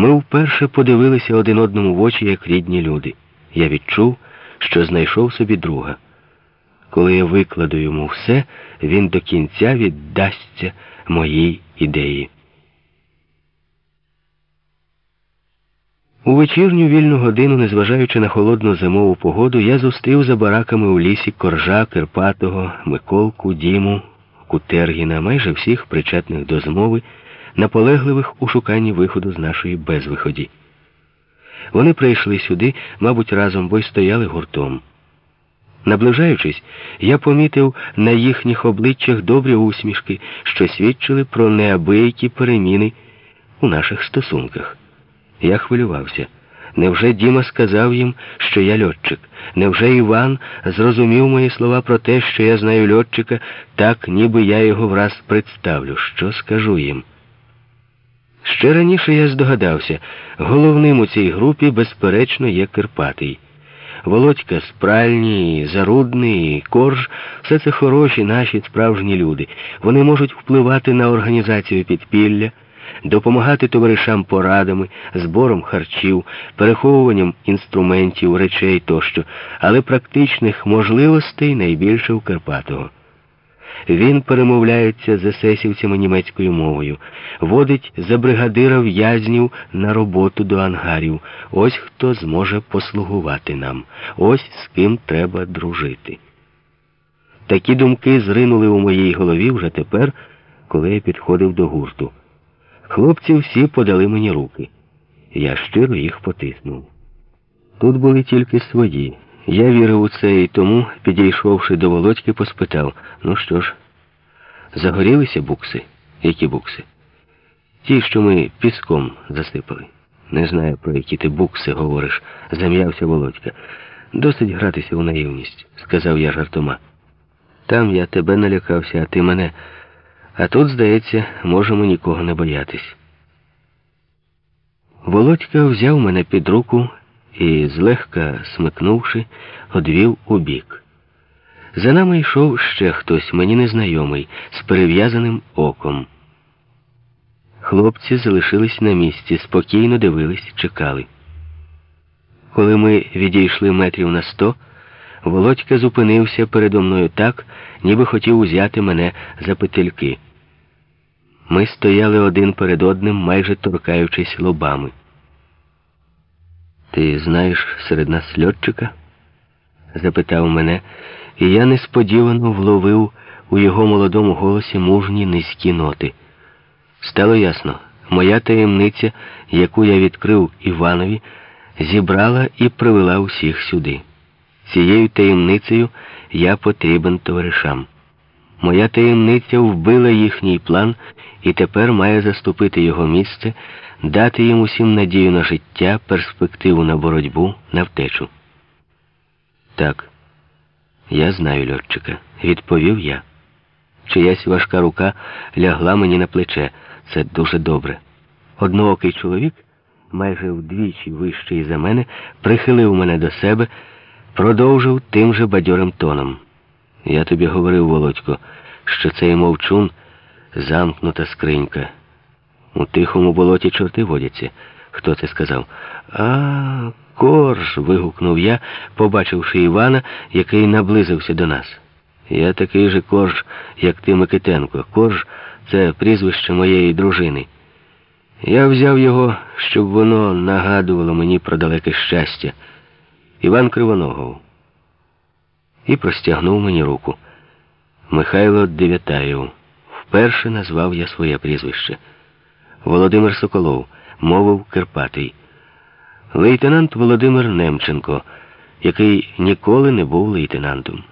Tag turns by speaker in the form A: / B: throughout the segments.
A: Ми вперше подивилися один одному в очі, як рідні люди. Я відчув, що знайшов собі друга. Коли я викладу йому все, він до кінця віддасться моїй ідеї. У вечірню вільну годину, незважаючи на холодну зимову погоду, я зустрів за бараками у лісі коржа, Кирпатого, Миколку, Діму, Кутергіна, майже всіх причетних до змови, наполегливих у шуканні виходу з нашої безвиході. Вони прийшли сюди, мабуть, разом, бо й стояли гуртом. Наближаючись, я помітив на їхніх обличчях добрі усмішки, що свідчили про неабиякі переміни у наших стосунках. Я хвилювався. Невже Діма сказав їм, що я льотчик? Невже Іван зрозумів мої слова про те, що я знаю льотчика, так, ніби я його враз представлю? Що скажу їм? Ще раніше я здогадався, головним у цій групі, безперечно, є Кирпатий. Володька, Спральні, Зарудний, Корж все це хороші наші справжні люди. Вони можуть впливати на організацію підпілля, допомагати товаришам порадами, збором харчів, переховуванням інструментів, речей тощо, але практичних можливостей найбільше у Карпатого. Він перемовляється з есесівцями німецькою мовою, водить за бригадира в'язнів на роботу до ангарів. Ось хто зможе послугувати нам, ось з ким треба дружити. Такі думки зринули у моїй голові вже тепер, коли я підходив до гурту. Хлопці всі подали мені руки. Я щиро їх потиснув. Тут були тільки свої. Я вірив у це і тому, підійшовши до Володьки, поспитав, ну що ж, загорілися букси? Які букси? Ті, що ми піском засипали. Не знаю, про які ти букси говориш, зам'явся Володька. Досить гратися у наївність, сказав я жартома. Там я тебе налякався, а ти мене. А тут, здається, можемо нікого не боятись. Володька взяв мене під руку і, злегка смикнувши, одвів у бік. За нами йшов ще хтось, мені незнайомий, з перев'язаним оком. Хлопці залишились на місці, спокійно дивились, чекали. Коли ми відійшли метрів на сто, Володька зупинився передо мною так, ніби хотів узяти мене за петельки. Ми стояли один перед одним, майже торкаючись лобами. Ти знаєш серед нас льотчика? запитав мене, і я несподівано вловив у його молодому голосі мужні низькі ноти. Стало ясно, моя таємниця, яку я відкрив Іванові, зібрала і привела усіх сюди. Цією таємницею я потрібен товаришам. Моя таємниця вбила їхній план і тепер має заступити його місце, дати їм усім надію на життя, перспективу на боротьбу, на втечу. Так, я знаю льотчика, відповів я. Чиясь важка рука лягла мені на плече. Це дуже добре. Одноокий чоловік, майже вдвічі вищий за мене, прихилив мене до себе, продовжив тим же бадьорим тоном. Я тобі говорив, Володько, що цей мовчун замкнута скринька. У тихому болоті чорти водяться. Хто це сказав? А, корж. вигукнув я, побачивши Івана, який наблизився до нас. Я такий же корж, як ти, Микитенко. Корж це прізвище моєї дружини. Я взяв його, щоб воно нагадувало мені про далеке щастя. Іван Кривоногов. І простягнув мені руку. Михайло Дев'ятаєв. Вперше назвав я своє прізвище. Володимир Соколов, мовив Кирпатий. Лейтенант Володимир Немченко, який ніколи не був лейтенантом.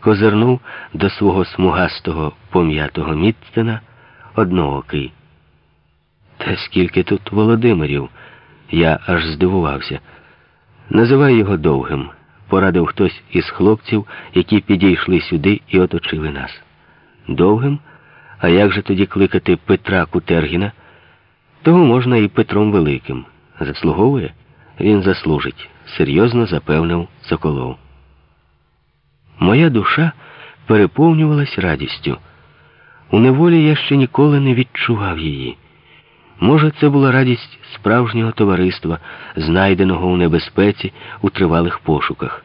A: Козирнув до свого смугастого пом'ятого Мітцена одноокий. Та скільки тут Володимирів? Я аж здивувався. Називай його довгим, порадив хтось із хлопців, які підійшли сюди і оточили нас. Довгим? А як же тоді кликати Петра Кутергіна? Того можна і Петром Великим. Заслуговує? Він заслужить, серйозно запевнив Соколов. Моя душа переповнювалась радістю. У неволі я ще ніколи не відчував її. Може, це була радість справжнього товариства, знайденого у небезпеці у тривалих пошуках.